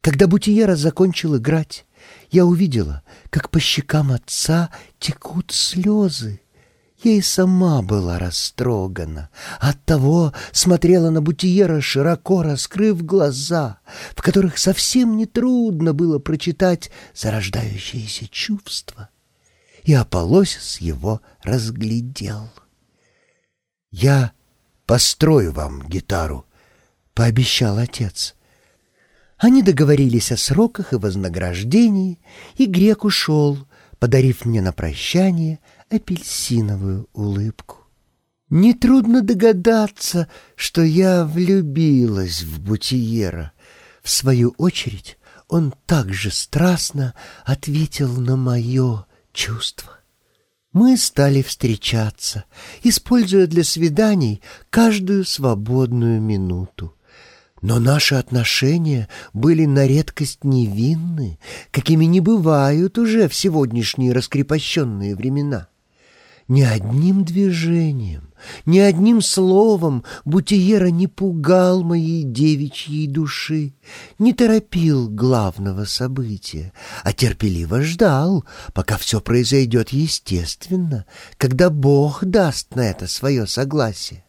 Когда Бутиера закончил играть, я увидела, как по щекам отца текут слезы. Я и сама была растрогана. Оттого смотрела на Бутиера, широко раскрыв глаза, в которых совсем нетрудно было прочитать зарождающиеся чувства. И Аполосис его разглядел. «Я построю вам гитару», — пообещал отец. Они договорились о сроках и вознаграждении, и грек ушел, подарив мне на прощание апельсиновую улыбку. Нетрудно догадаться, что я влюбилась в Бутиера. В свою очередь он также страстно ответил на мое чувство. Мы стали встречаться, используя для свиданий каждую свободную минуту. Но наши отношения были на редкость невинны, какими не бывают уже в сегодняшние раскрепощенные времена. Ни одним движением, ни одним словом Бутиера не пугал моей девичьей души, не торопил главного события, а терпеливо ждал, пока все произойдет естественно, когда Бог даст на это свое согласие.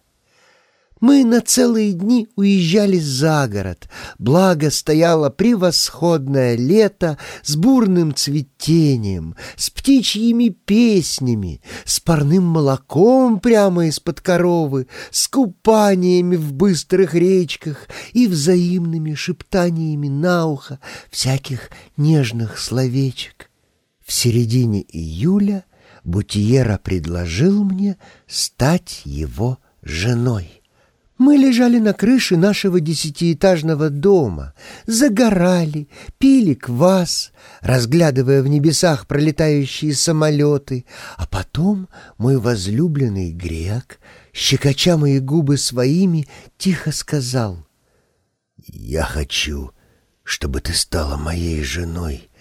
Мы на целые дни уезжали за город, благо стояло превосходное лето с бурным цветением, с птичьими песнями, с парным молоком прямо из-под коровы, с купаниями в быстрых речках и взаимными шептаниями на ухо всяких нежных словечек. В середине июля Бутиера предложил мне стать его женой. Мы лежали на крыше нашего десятиэтажного дома, загорали, пили квас, разглядывая в небесах пролетающие самолеты, а потом мой возлюбленный грек, щекоча мои губы своими, тихо сказал, «Я хочу, чтобы ты стала моей женой.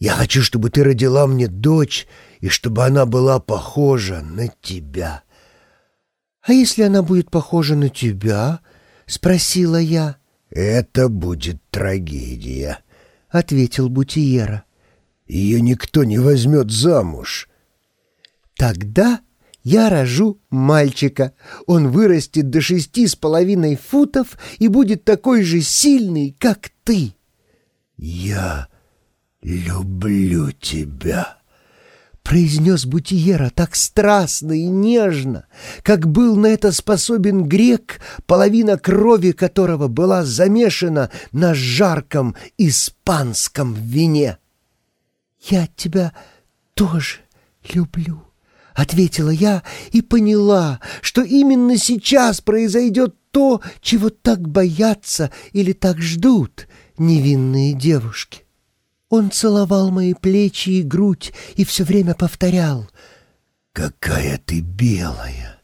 Я хочу, чтобы ты родила мне дочь, и чтобы она была похожа на тебя». «А если она будет похожа на тебя?» — спросила я. «Это будет трагедия», — ответил Бутиера. «Ее никто не возьмет замуж». «Тогда я рожу мальчика. Он вырастет до шести с половиной футов и будет такой же сильный, как ты». «Я люблю тебя» произнес Бутиера так страстно и нежно, как был на это способен грек, половина крови которого была замешана на жарком испанском вине. «Я тебя тоже люблю», — ответила я и поняла, что именно сейчас произойдет то, чего так боятся или так ждут невинные девушки. Он целовал мои плечи и грудь и все время повторял «Какая ты белая!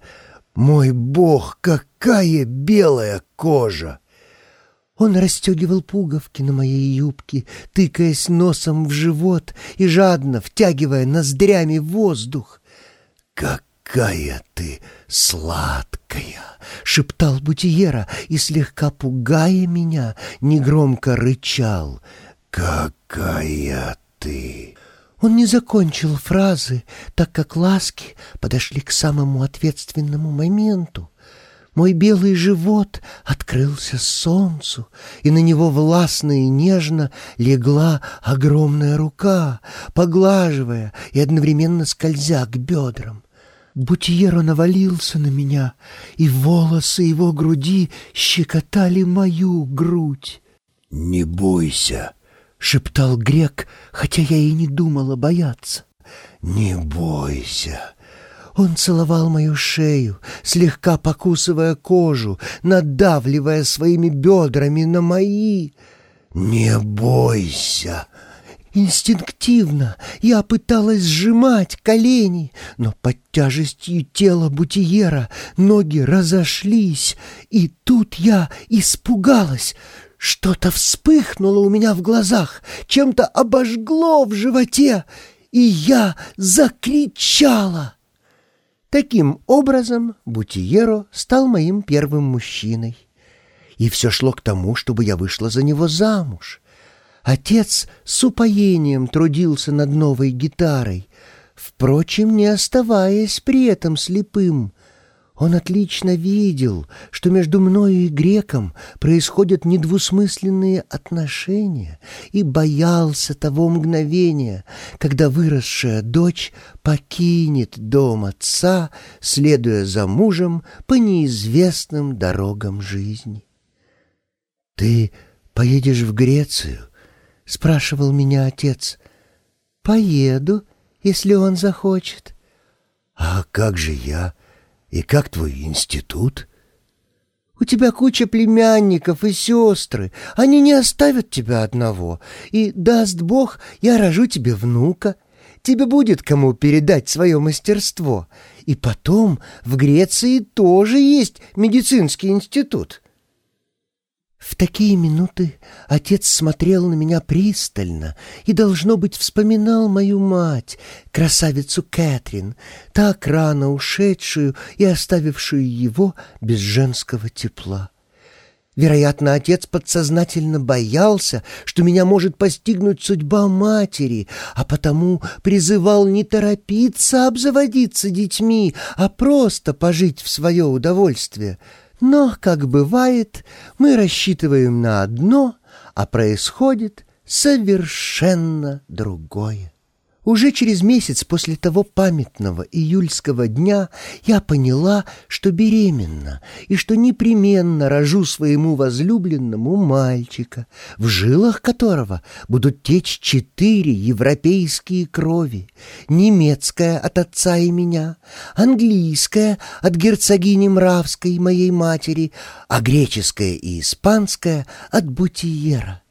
Мой бог, какая белая кожа!» Он расстегивал пуговки на моей юбке, тыкаясь носом в живот и жадно втягивая ноздрями воздух. «Какая ты сладкая!» — шептал Бутиера и, слегка пугая меня, негромко рычал — «Какая ты!» Он не закончил фразы, так как ласки подошли к самому ответственному моменту. Мой белый живот открылся солнцу, и на него властно и нежно легла огромная рука, поглаживая и одновременно скользя к бедрам. Бутьеро навалился на меня, и волосы его груди щекотали мою грудь. «Не бойся!» — шептал грек, хотя я и не думала бояться. «Не бойся!» Он целовал мою шею, слегка покусывая кожу, надавливая своими бедрами на мои. «Не бойся!» Инстинктивно я пыталась сжимать колени, но под тяжестью тела бутиера ноги разошлись, и тут я испугалась, что-то вспыхнуло у меня в глазах, чем-то обожгло в животе, и я закричала. Таким образом, Бутиеро стал моим первым мужчиной. И все шло к тому, чтобы я вышла за него замуж — Отец с упоением трудился над новой гитарой, впрочем, не оставаясь при этом слепым. Он отлично видел, что между мною и греком происходят недвусмысленные отношения, и боялся того мгновения, когда выросшая дочь покинет дом отца, следуя за мужем по неизвестным дорогам жизни. «Ты поедешь в Грецию?» — спрашивал меня отец. «Поеду, если он захочет». «А как же я?» И как твой институт? У тебя куча племянников и сестры. Они не оставят тебя одного. И, даст Бог, я рожу тебе внука. Тебе будет кому передать свое мастерство. И потом в Греции тоже есть медицинский институт. В такие минуты отец смотрел на меня пристально и, должно быть, вспоминал мою мать, красавицу Кэтрин, так рано ушедшую и оставившую его без женского тепла. Вероятно, отец подсознательно боялся, что меня может постигнуть судьба матери, а потому призывал не торопиться обзаводиться детьми, а просто пожить в свое удовольствие — но, как бывает, мы рассчитываем на одно, а происходит совершенно другое. Уже через месяц после того памятного июльского дня я поняла, что беременна и что непременно рожу своему возлюбленному мальчика, в жилах которого будут течь четыре европейские крови, немецкая от отца и меня, английская от герцогини Мравской, моей матери, а греческая и испанская от Бутиера.